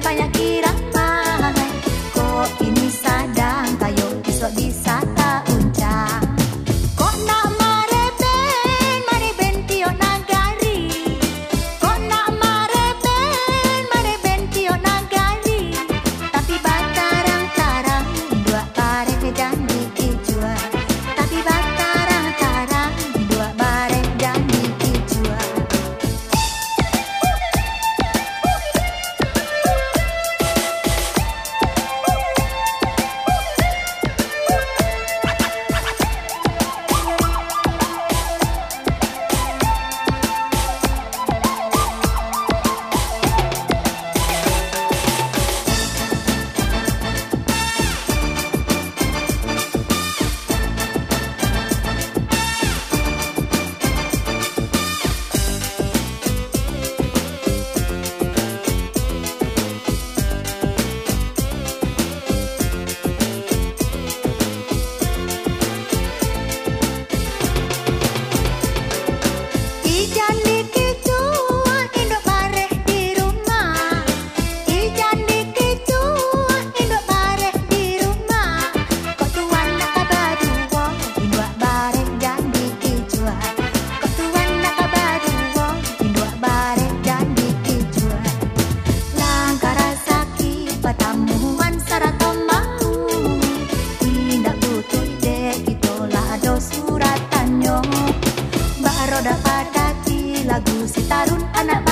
扮演。roda pada kaki lagu sitarun anak